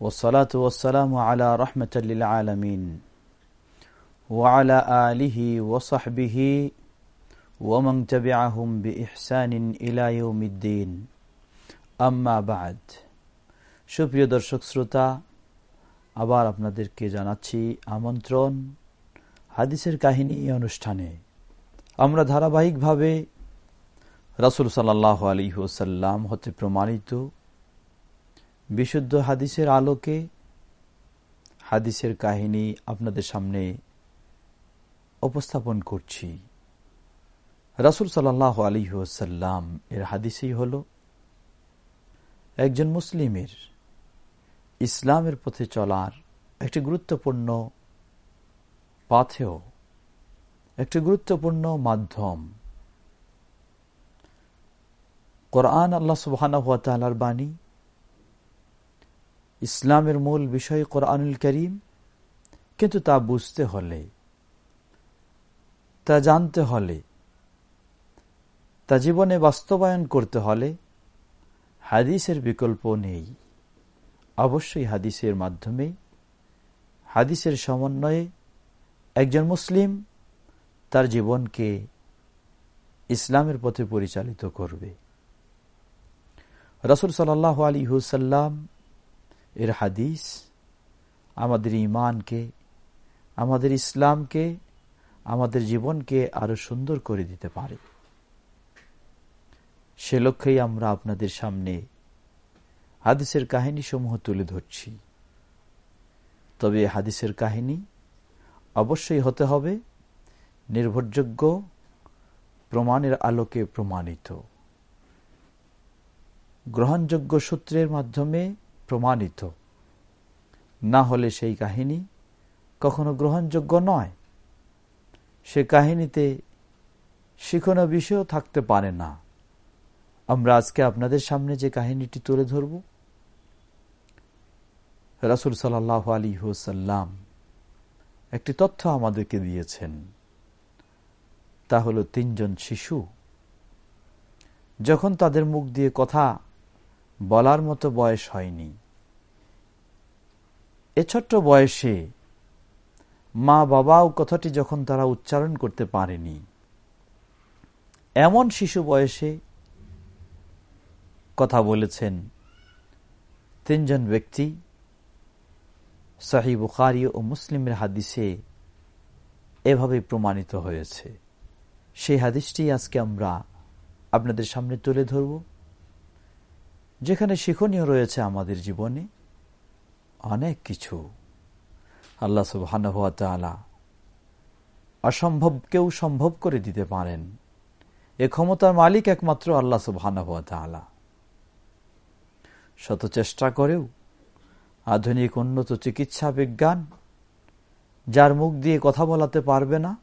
والصلاة والسلام على رحمة للعالمين وعلى آله وصحبه ومن تبعهم بإحسان إلى يوم الدين أما بعد সুপ্রিয় দর্শক শ্রোতা আবার আপনাদেরকে জানাচ্ছি আমন্ত্রণ হাদিসের কাহিনী অনুষ্ঠানে আমরা ধারাবাহিকভাবে রাসুল সাল্লাহ আলী ওসাল্লাম হতে প্রমাণিত বিশুদ্ধ হাদিসের আলোকে, হাদিসের কাহিনী আপনাদের সামনে উপস্থাপন করছি। রাসুল সাল্লাহ আলী ওসাল্লাম এর হাদিসই হল, একজন মুসলিমের ইসলামের পথে চলার একটি গুরুত্বপূর্ণ পাথেও একটি গুরুত্বপূর্ণ মাধ্যম। কোরআন আল্লাহ সুবাহর বাণী ইসলামের মূল বিষয় কোরআনুল করিম, কিন্তু তা বুঝতে হলে, তা জানতে হলে, তা জীবনে বাস্তবায়ন করতে হলে হাদিসের বিকল্প নেই। অবশ্যই হাদিসের মাধ্যমে, হাদিসের সমন্বয়ে একজন মুসলিম তার জীবনকে ইসলামের পথে পরিচালিত করবে। রসুল সাল্লাহ আলী হুসাল্লাম এর হাদিস, আমাদের ইমানকে আমাদের ইসলামকে, আমাদের জীবনকে আরও সুন্দর করে দিতে পারে। সে লক্ষ্যেই আমরা আপনাদের সামনে হাদিসের কাহিনী সমূহ তুলে ধরছি। তবে হাদিসের কাহিনী অবশ্যই হতে হবে নির্ভরযোগ্য, প্রমাণের আলোকে প্রমাণিত। গ্রহণযোগ্য সূত্রের মাধ্যমে প্রমাণিত। না হলে সেই কাহিনী কখনো গ্রহণযোগ্য নয়। সে কাহিনীতে শিখনো বিষয়ও থাকতে পারে না। আমরা আজকে আপনাদের সামনে যে কাহিনীটি তুলে ধরব, রাসুল সাল্লাহ আলী হুসাল্লাম একটি তথ্য আমাদেরকে দিয়েছেন। তা হল তিনজন শিশু। যখন তাদের মুখ দিয়ে কথা বলার মতো বয়স হয়নি এ ছোট্ট বয়সে মা বাবাও কথাটি যখন তারা উচ্চারণ করতে পারেনি, এমন শিশু বয়সে কথা বলেছেন তিনজন ব্যক্তি, সাহি বুখারি ও মুসলিমের হাদিসে এভাবে প্রমাণিত হয়েছে। সেই হাদিসটি আজকে আমরা আপনাদের সামনে তুলে ধরব, যেখানে শিক্ষণীয় রয়েছে আমাদের জীবনে। অনেক কিছু। আল্লাহ সুবাহানুয়ালা অসম্ভবকেও সম্ভব করে দিতে পারেন। এ ক্ষমতার মালিক একমাত্র আল্লাহ সুবাহানুয়ালা শত চেষ্টা করেও আধুনিক উন্নত চিকিৎসা বিজ্ঞান, যার মুখ দিয়ে কথা বলাতে পারবে না,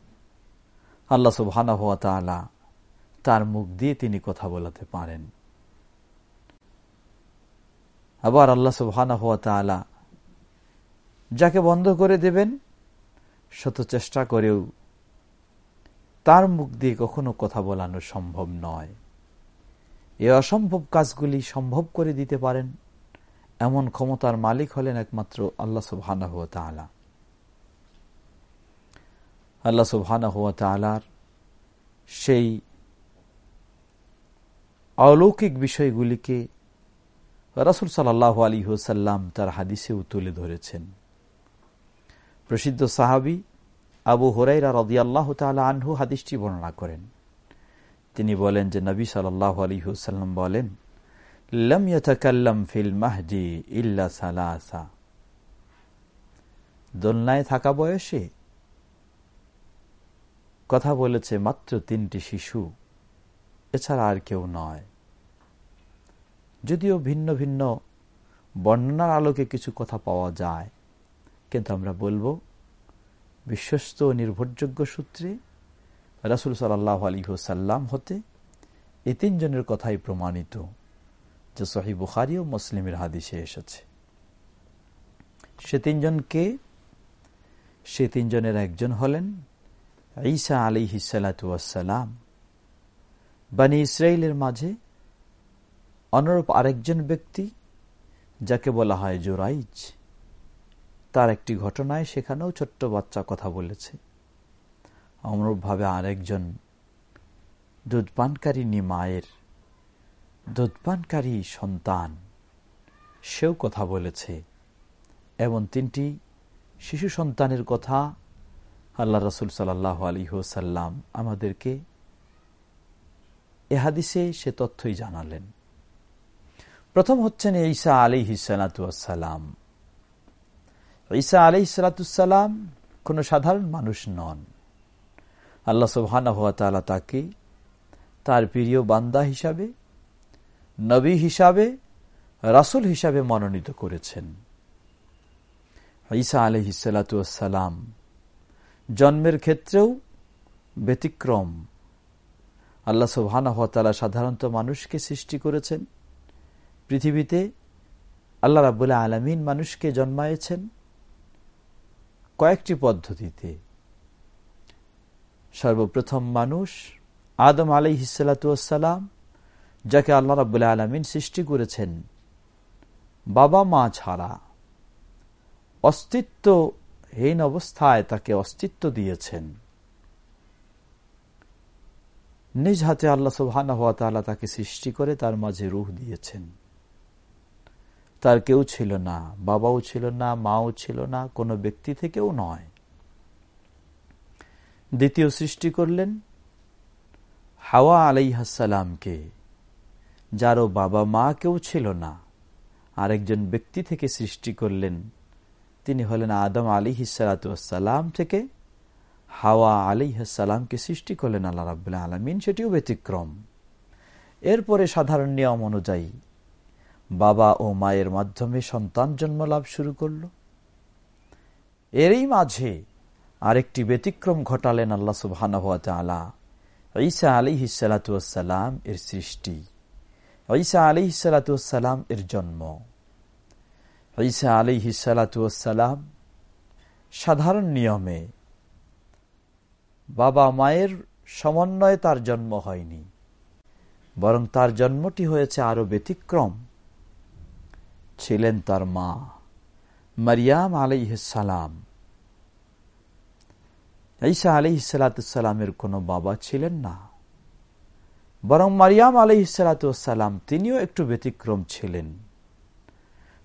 আল্লাহ সুবহানা তার মুখ দিয়ে তিনি কথা বলাতে পারেন। আবার আল্লাহ সুবহানা যাকে বন্ধ করে দেবেন, শত চেষ্টা করেও তার মুখ দিয়ে কখনো কথা বলানো সম্ভব নয়। এ অসম্ভব কাজগুলি সম্ভব করে দিতে পারেন, এমন ক্ষমতার মালিক হলেন একমাত্র আল্লাহ সুবহানা আল্লাহ সুবহানা তালার সেই অলৌকিক বিষয়গুলিকে রাসুল আলী হুসাল্লাম তার হাদিসেও তুলে ধরেছেন। প্রসিদ্ধ সাহাবি আবু হরাইরা রদিয়াল্লাহ তালা আনহু হাদিসটি বর্ণনা করেন। তিনি বলেন যে নবী সাল্লাহ আলী হুসাল্লাম বলেন, লম ইয়তাকাল্লাম ফিল মাহদি ইল্লা সালাসা। দোলনায় থাকা বয়সে কথা বলেছে মাত্র তিনটি শিশু, এছাড়া আর কেউ নয়। যদিও ভিন্ন ভিন্ন বর্ণনার আলোকে কিছু কথা পাওয়া যায় কিন্তু আমরা বলব, বিশ্বস্ত নির্ভরযোগ্য সূত্রে রাসুল সাল্লাহ আলী সাল্লাম হতে এই তিনজনের কথাই প্রমাণিত, যে সহি বুখারি ও মুসলিমের হাদিসে এসেছে। সে তিনজনকে, সে তিনজনের একজন হলেন ঈসা আলী হিসালাতাম বানি ইসরায়েলের মাঝে অনুরূপ আরেকজন ব্যক্তি, যাকে বলা হয় জোরাইজ। তার একটি ঘটনায় সেখানেও ছোট্ট বাচ্চা কথা বলেছে। অনুরূপভাবে আরেকজন দুধপানকারিনী মায়ের দুধপানকারী সন্তান, সেও কথা বলেছে। এবং তিনটি শিশু সন্তানের কথা আল্লাহ রসুল সাল্লাহ আলী সাল্লাম আমাদেরকে এহাদিসে সে তথ্যই জানালেন। প্রথম হচ্ছেন ঈসা আলী হিসালাতাম ঈসা আলি সালাতাম কোন সাধারণ মানুষ নন। আল্লাহ সুবহানা হাত তাকে তার প্রিয় বান্দা হিসাবে, নবী হিসাবে, রাসুল হিসাবে মনোনীত করেছেন। ঈসা আলি হিসালাতাম জন্মের ক্ষেত্রেও ব্যতিক্রম। আল্লাহ সুবহানা হাত সাধারণত মানুষকে সৃষ্টি করেছেন। পৃথিবীতে আল্লাহ রাবুল্লাহ আলমিন মানুষকে জন্মায়েছেন। কয়েকটি পদ্ধতিতে। সর্বপ্রথম মানুষ, আদম আলাই হিসালাতাম যাকে আল্লাহ রাবুল্লাহ আলমিন সৃষ্টি করেছেন, বাবা মা ছাড়া। অস্তিত্বহীন অবস্থায় তাকে অস্তিত্ব দিয়েছেন। নিজ হাতে আল্লাহ হওয়া তাকে সৃষ্টি করে তার মাঝে রুহ দিয়েছেন। তার কেউ ছিল না, বাবাও ছিল না, মাও ছিল না, কোনো ব্যক্তি থেকেও নয়। দ্বিতীয় সৃষ্টি করলেন হাওয়া আলাইহাসালামকে যারও বাবা মা কেউ ছিল না। আরেকজন ব্যক্তি থেকে সৃষ্টি করলেন, তিনি হলেন আদম আলী হিসালাতাম থেকে হাওয়া আলী হাসালামকে সৃষ্টি করলেন আল্লাহ রাবুল্লাহ আলমিন, সেটিও ব্যতিক্রম। এরপরে সাধারণ নিয়ম অনুযায়ী বাবা ও মায়ের মাধ্যমে সন্তান জন্ম লাভ শুরু করল। এরই মাঝে আরেকটি ব্যতিক্রম ঘটালেন আল্লাহ সুবহানা ঈসা আলী হিসালাতাম এর সৃষ্টি। ঈসা আলী হিসালাতাম এর জন্ম। ঈসা আলী হিসালাতাম সাধারণ নিয়মে বাবা মায়ের সমন্বয়ে তার জন্ম হয়নি, বরং তার জন্মটি হয়েছে আরও ব্যতিক্রম। ছিলেন তার মা, মারিয়াম আলাইসালাম ঈসা আলি সালাতামের কোন বাবা ছিলেন না। বরং মারিয়াম আলি সালাতাম তিনিও একটু ব্যতিক্রম ছিলেন।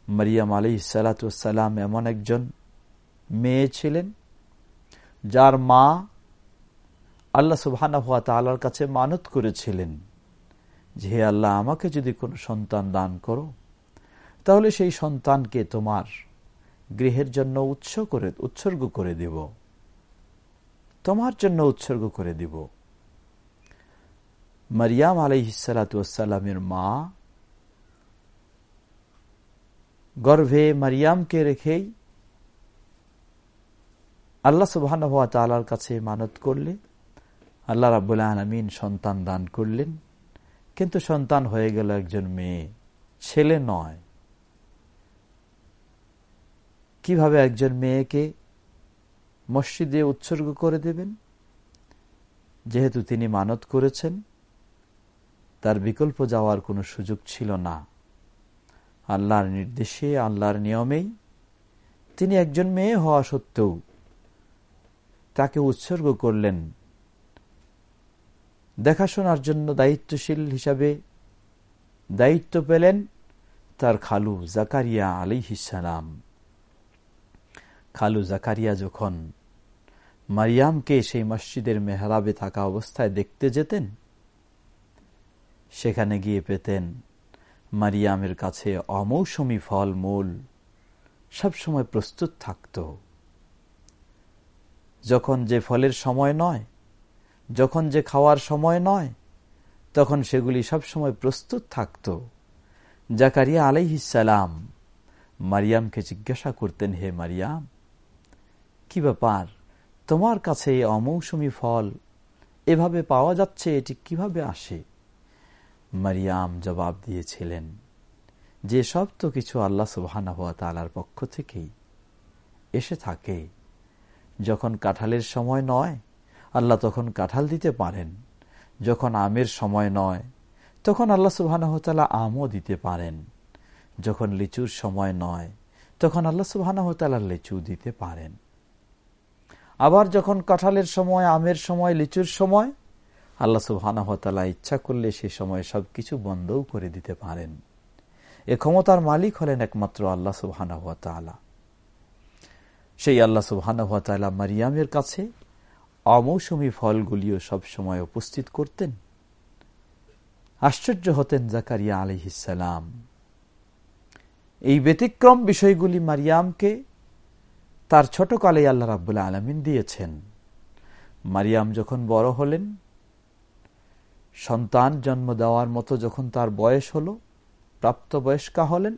মারিয়াম আলি সালাতাম এমন একজন মেয়ে ছিলেন, যার মা আল্লাহ সুবহানা হাত তালার কাছে মানত করেছিলেন যে আল্লাহ, আমাকে যদি কোনো সন্তান দান করো তাহলে সেই সন্তানকে তোমার গৃহের জন্য উৎস করে, উৎসর্গ করে দিব। তোমার জন্য উৎসর্গ করে দিব। মারিয়াম আলহিসালামের মা গর্ভে মারিয়ামকে রেখেই আল্লাহ সুবাহ তালার কাছে মানত করলে আল্লাহ রাবুল্লাহ আলমিন সন্তান দান করলেন। কিন্তু সন্তান হয়ে গেল একজন মেয়ে, ছেলে নয়। কীভাবে একজন মেয়েকে মসজিদে উৎসর্গ করে দেবেন? যেহেতু তিনি মানত করেছেন, তার বিকল্প যাওয়ার কোনো সুযোগ ছিল না। আল্লাহর নির্দেশে, আল্লাহর নিয়মেই তিনি একজন মেয়ে হওয়া সত্ত্বেও তাকে উৎসর্গ করলেন। দেখাশোনার জন্য দায়িত্বশীল হিসাবে দায়িত্ব পেলেন তার খালু জাকারিয়া আলী হিসালাম খালু জাকারিয়া যখন মারিয়ামকে সেই মসজিদের মেহরাবে থাকা অবস্থায় দেখতে যেতেন, সেখানে গিয়ে পেতেন মারিয়ামের কাছে অমৌসুমি ফল মূল সবসময় প্রস্তুত থাকত। যখন যে ফলের সময় নয়, যখন যে খাওয়ার সময় নয়, তখন সেগুলি সবসময় প্রস্তুত থাকত। জাকারিয়া আলাইহিসালাম মারিয়ামকে জিজ্ঞাসা করতেন, হে মারিয়াম কি ব্যাপার? তোমার কাছে অমৌসুমি ফল এভাবে পাওয়া যাচ্ছে, এটি কীভাবে আসে? মারিয়াম জবাব দিয়েছিলেন, যে সব তো কিছু আল্লাহ সুবাহানা হওয়া তালার পক্ষ থেকেই এসে থাকে। যখন কাঁঠালের সময় নয়, আল্লাহ তখন কাঁঠাল দিতে পারেন। যখন আমের সময় নয়, তখন আল্লাহ সুবাহানহতালা আমও দিতে পারেন। যখন লিচুর সময় নয়, তখন আল্লাহ সুবাহানহতালা লিচু দিতে পারেন। আবার যখন কাঁঠালের সময়, আমের সময়, লিচুর সময়, আল্লাহ সুবাহানহতালা ইচ্ছা করলে সে সময় সবকিছু বন্ধও করে দিতে পারেন। এ ক্ষমতার মালিক হলেন একমাত্র আল্লাহ সুবাহানহতালা সেই আল্লাহ সুবাহানহতালা মারিয়ামের কাছে অমৌসুমী ফলগুলিও সবসময় উপস্থিত করতেন। আশ্চর্য হতেন জাকারিয়া আলহিসাম এই ব্যতিক্রম বিষয়গুলি মারিয়ামকে তার ছোটকালে আল্লাহ রাবুল্লাহ আলমিন দিয়েছেন। মারিয়াম যখন বড় হলেন, সন্তান জন্ম দেওয়ার মতো যখন তার বয়স হল, প্রাপ্তবয়স্কা হলেন,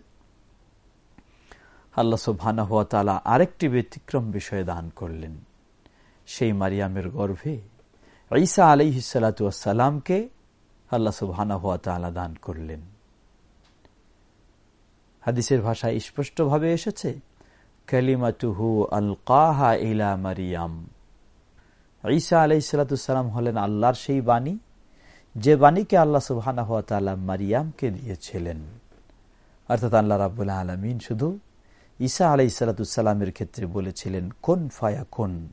আল্লাহ সুবহানা হওয়া তালা আরেকটি ব্যতিক্রম বিষয়ে দান করলেন। সেই মারিয়ামের গর্ভে ঈসা আলিহিসালাতামকে আল্লাহ সুবহানা হওয়া তালা দান করলেন। হাদিসের ভাষায় স্পষ্টভাবে এসেছে কালিমাতুহু আল কাহা ইলা মারিয়াম ঈসা আলাইসালাতাম হলেন আল্লাহর সেই বাণী, যে বাণীকে আল্লাহ তালা মারিয়ামকে দিয়েছিলেন। অর্থাৎ আল্লাহ রাবুল্লাহ আলমিন শুধু ঈসা আলাই সালাতামের ক্ষেত্রে বলেছিলেন, কোন ফায়া কোন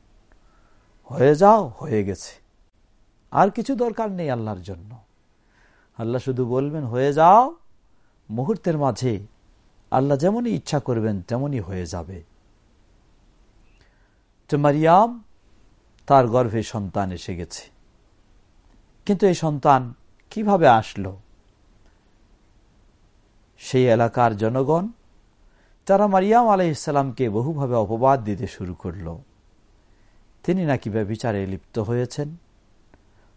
হয়ে যাও, হয়ে গেছে। আর কিছু দরকার নেই আল্লাহর জন্য। আল্লাহ শুধু বলবেন, হয়ে যাও, মুহূর্তের মাঝে আল্লাহ যেমনই ইচ্ছা করবেন, তেমনই হয়ে যাবে। তো মারিয়াম, তার গর্ভে সন্তান এসে গেছে। কিন্তু এই সন্তান কীভাবে আসলো? সেই এলাকার জনগণ, তারা মারিয়াম আলাইসালামকে বহুভাবে অপবাদ দিতে শুরু করল। তিনি নাকি বিচারে লিপ্ত হয়েছেন।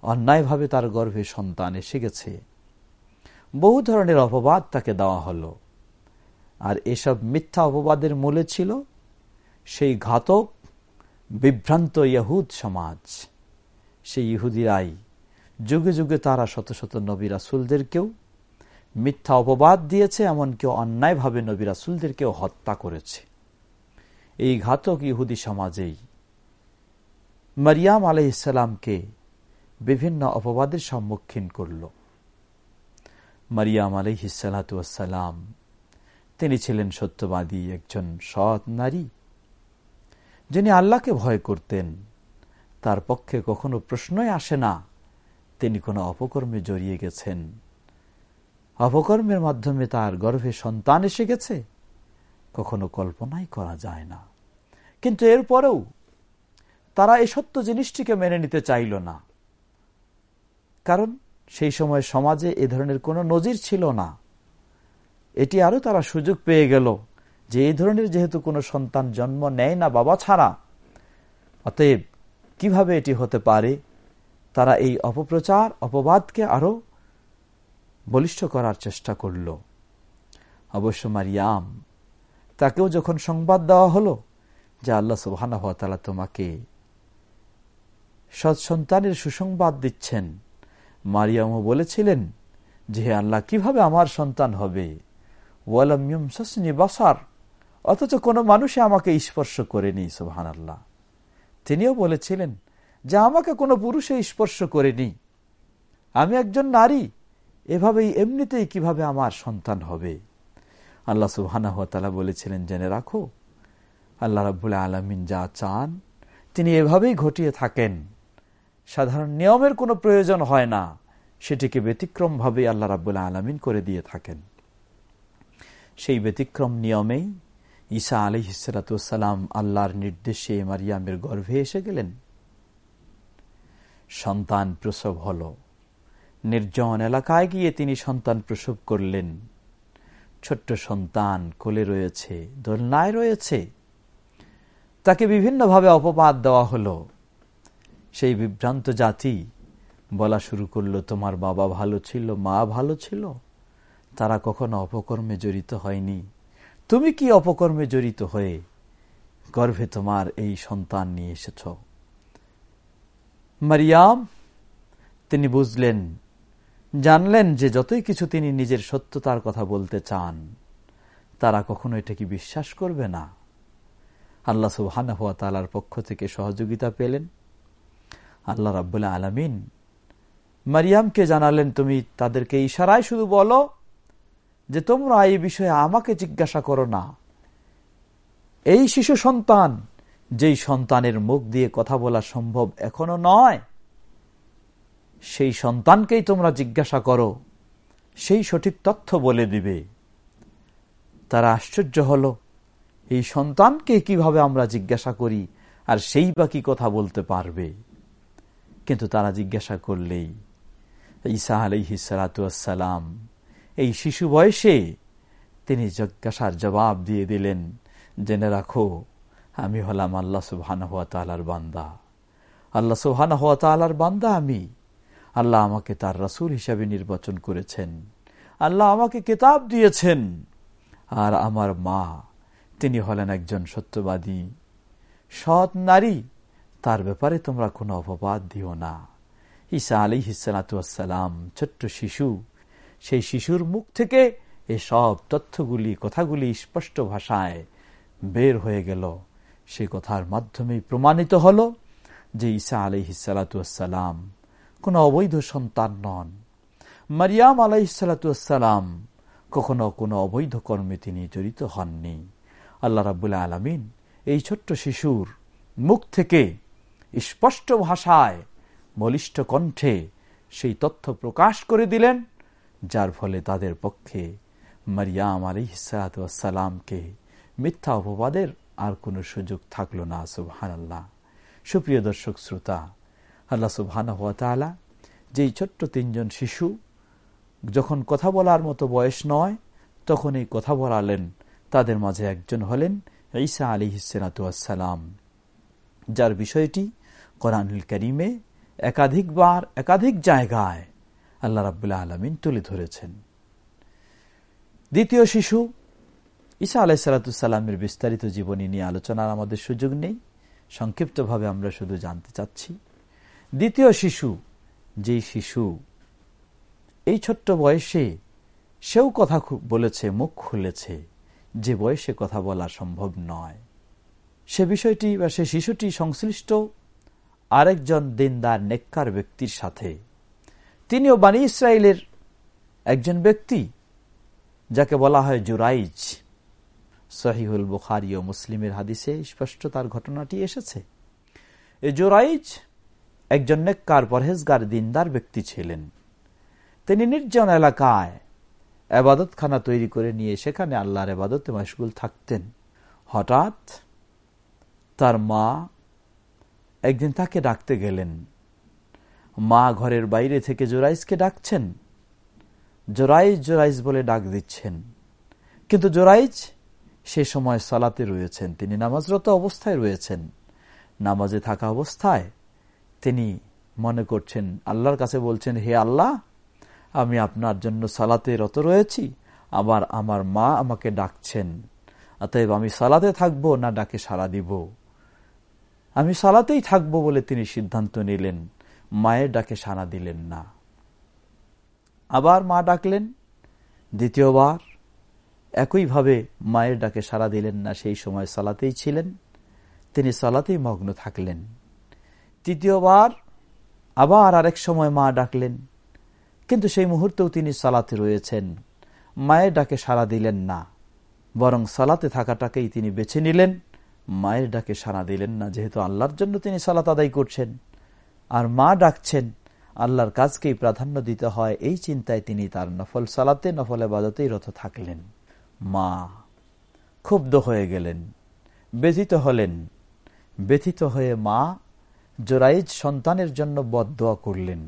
অন্যায়ভাবে তার গর্ভে সন্তান এসে গেছে। বহু ধরনের অপবাদ তাকে দেওয়া হলো। আর এসব মিথ্যা অপবাদের মূলে ছিল সেই ঘাতক, বিভ্রান্ত ইয়াহুদ সমাজ। সেই ইহুদিরাই যুগে যুগে তারা শত শত নবী রাসুলদেরকেও মিথ্যা অপবাদ দিয়েছে, এমনকি অন্যায়ভাবে নবী রাসুলদেরকেও হত্যা করেছে। এই ঘাতক ইহুদি সমাজেই মারিয়াম আলহিসামকে বিভিন্ন অপবাদের সম্মুখীন করল। মারিয়াম আলহিসালাম তিনি ছিলেন সত্যবাদী একজন সৎ নারী। যিনি আল্লাহকে ভয় করতেন, তার পক্ষে কখনো প্রশ্নই আসে না, তিনি কোনো অপকর্মে জড়িয়ে গেছেন। অপকর্মের মাধ্যমে তার গর্ভে সন্তান এসে গেছে, কখনো কল্পনাই করা যায় না। কিন্তু এরপরেও তারা এই সত্য জিনিসটিকে মেনে নিতে চাইল না। কারণ সেই সময় সমাজে এ ধরনের কোনো নজির ছিল না। এটি আরও তারা সুযোগ পেয়ে গেল যে এই ধরনের যেহেতু কোনো সন্তান জন্ম নেয় না বাবা ছাড়া, অতএব কীভাবে এটি হতে পারে? তারা এই অপপ্রচার, অপবাদকে আরও বলিষ্ঠ করার চেষ্টা করল। অবশ্য মারিয়াম, তাকেও যখন সংবাদ দেওয়া হলো যে আল্লাহ সুবাহানা তালা তোমাকে সৎসন্তানের সুসংবাদ দিচ্ছেন, মারিয়ামও বলেছিলেন যে আল্লাহ, কীভাবে আমার সন্তান হবে? অথচ কোনো মানুষে আমাকে স্পর্শ করেনি সুহান আল্লাহ তিনিও বলেছিলেন যে আমাকে কোনো পুরুষে স্পর্শ করেনি। আমি একজন নারী, এভাবেই এমনিতেই কীভাবে আমার সন্তান হবে? আল্লাহ সুবাহ বলেছিলেন, জেনে রাখো, আল্লাহ রাবুল আলমিন যা চান, তিনি এভাবেই ঘটিয়ে থাকেন। সাধারণ নিয়মের কোনো প্রয়োজন হয় না, সেটিকে ব্যতিক্রমভাবে আল্লাহ রাবুল আলমিন করে দিয়ে থাকেন। সেই ব্যতিক্রম নিয়মেই ঈসা আলি হিসালাতাম আল্লাহর নির্দেশে মারিয়ামের গর্ভে এসে গেলেন। সন্তান প্রসব হল। নির্জন এলাকায় গিয়ে তিনি সন্তান প্রসব করলেন। ছোট্ট সন্তান কোলে রয়েছে, দোলনায় রয়েছে। তাকে বিভিন্নভাবে অপবাদ দেওয়া হলো। সেই বিভ্রান্ত জাতি বলা শুরু করল, তোমার বাবা ভালো ছিল, মা ভালো ছিল? তারা কখনো অপকর্মে জড়িত হয়নি। তুমি কি অপকর্মে জড়িত হয়ে গর্ভে তোমার এই সন্তান নিয়ে এসেছ? মারিয়াম, তিনি বুঝলেন, জানলেন যে যতই কিছু তিনি নিজের সত্যতার কথা বলতে চান, তারা কখনো এটাকে বিশ্বাস করবে না। আল্লাহ সুবহান হওয়া তালার পক্ষ থেকে সহযোগিতা পেলেন। আল্লাহ রাবুল্লাহ আলমিন মারিয়ামকে জানালেন, তুমি তাদেরকে ইশারায় শুধু বলো যে তোমরা এই বিষয়ে আমাকে জিজ্ঞাসা করো না। এই শিশু সন্তান, যেই সন্তানের মুখ দিয়ে কথা বলা সম্ভব এখনও নয়, সেই সন্তানকেই তোমরা জিজ্ঞাসা করো, সেই সঠিক তথ্য বলে দিবে। তারা আশ্চর্য হল, এই সন্তানকে কীভাবে আমরা জিজ্ঞাসা করি আর সেই বা কি কথা বলতে পারবে? কিন্তু তারা জিজ্ঞাসা করলেই ঈসা আলহিসালাম এই শিশু বয়সে তিনি জিজ্ঞাসার জবাব দিয়ে দিলেন, জেনে রাখো, আমি হলাম আল্লাহ সুবহান হওয়া তালার বান্দা। আল্লাহ সুবহান হওয়া তালার বান্দা আমি। আল্লাহ আমাকে তার রাসুল হিসাবে নির্বাচন করেছেন। আল্লাহ আমাকে কিতাব দিয়েছেন। আর আমার মা, তিনি হলেন একজন সত্যবাদী। সৎ নারী, তার ব্যাপারে তোমরা কোনো অপবাদ দিও না। ঈসা আলী হিসালাতাম ছোট্ট শিশু সেই শিশুর মুখ থেকে এসব তথ্যগুলি, কথাগুলি স্পষ্ট ভাষায় বের হয়ে গেল। সে কথার মাধ্যমেই প্রমাণিত হল যে ঈসা আলি হিসালাতাম কোন অবৈধ সন্তান নন। মারিয়াম আলাইসালাতাম কখনো কোনো অবৈধ কর্মে তিনি জড়িত হননি। আল্লাহ রাবুল্লাহ আলমিন এই ছোট্ট শিশুর মুখ থেকে স্পষ্ট ভাষায় বলিষ্ঠ কণ্ঠে সেই তথ্য প্রকাশ করে দিলেন। যার ফলে তাদের পক্ষে মারিয়াম আলী সালাতামকে মিথ্যা অপবাদের আর কোনো সুযোগ থাকল না সুবহান আল্লাহ সুপ্রিয় দর্শক, শ্রোতা, আল্লাহ সুবহান হাত যেই ছোট্ট তিনজন শিশু যখন কথা বলার মতো বয়স নয় তখন এই কথা বলালেন। তাদের মাঝে একজন হলেন ঈসা আলী হিসালাম যার বিষয়টি কোরআনুল করিমে একাধিকবার, একাধিক জায়গায় আল্লাহ রাবুল্লাহ আলমিন তুলে ধরেছেন। দ্বিতীয় শিশু, ঈসা আলাহ সালাতামের বিস্তারিত জীবনী নিয়ে আলোচনার আমাদের সুযোগ নেই। সংক্ষিপ্তভাবে আমরা শুধু জানতে চাচ্ছি। দ্বিতীয় শিশু, যেই শিশু, এই ছোট্ট বয়সে সেও কথা বলেছে, মুখ খুলেছে, যে বয়সে কথা বলা সম্ভব নয়। সে বিষয়টি বা সে শিশুটি সংশ্লিষ্ট আরেকজন দিনদার, নেককার ব্যক্তির সাথে তিনিও বানী ইসরায়েলের একজন ব্যক্তি, যাকে বলা হয় জুরাইজ। সহিহুল বুখারি ও মুসলিমের হাদিসে স্পষ্ট তার ঘটনাটি এসেছে। এ জোরাইজ একজন নেককার, পরহেজগার, দিনদার ব্যক্তি ছিলেন। তিনি নির্জন এলাকায় আবাদতখানা তৈরি করে নিয়ে সেখানে আল্লাহর আবাদতে মশগুল থাকতেন। হঠাৎ তার মা একদিন তাকে ডাকতে গেলেন। মা ঘরের বাইরে থেকে জোরাইজকে ডাকছেন। জোরাইজ জোরাইজ বলে ডাক দিচ্ছেন। কিন্তু জোরাইজ সে সময় সালাতে রয়েছেন। তিনি নামাজরত অবস্থায় রয়েছেন। নামাজে থাকা অবস্থায় তিনি মনে করছেন, আল্লাহর কাছে বলছেন, হে আল্লাহ, আমি আপনার জন্য সালাতে রত রয়েছি। আবার আমার মা আমাকে ডাকছেন। অতএব আমি সালাতে থাকব না ডাকে সাড়া দিব। আমি সালাতেই থাকব বলে তিনি সিদ্ধান্ত নিলেন। মায়ের ডাকে সাড়া দিলেন না। আবার মা ডাকলেন, দ্বিতীয়বার। একইভাবে মায়ের ডাকে সাড়া দিলেন না, সেই সময় সালাতেই ছিলেন। তিনি সালাতেই মগ্ন থাকলেন। তৃতীয়বার আবার আরেক সময় মা ডাকলেন, কিন্তু সেই মুহূর্তেও তিনি সালাতে রয়েছেন। মায়ের ডাকে সাড়া দিলেন না, বরং সালাতে থাকাটাকেই তিনি বেছে নিলেন। মায়ের ডাকে সাড়া দিলেন না, যেহেতু আল্লাহর জন্য তিনি সালাত আদায় করছেন। আর মা ডাকছেন আল্লাহর কাজকেই প্রাধান্য দিতে হয়। এই চিন্তায় তিনি তার নফল সালাতে, নফল আবাদতেই রত থাকলেন। মা ক্ষুব্ধ হয়ে গেলেন, ব্যথিত হলেন। ব্যথিত হয়ে মা জোরাইজ সন্তানের জন্য বদ করলেন।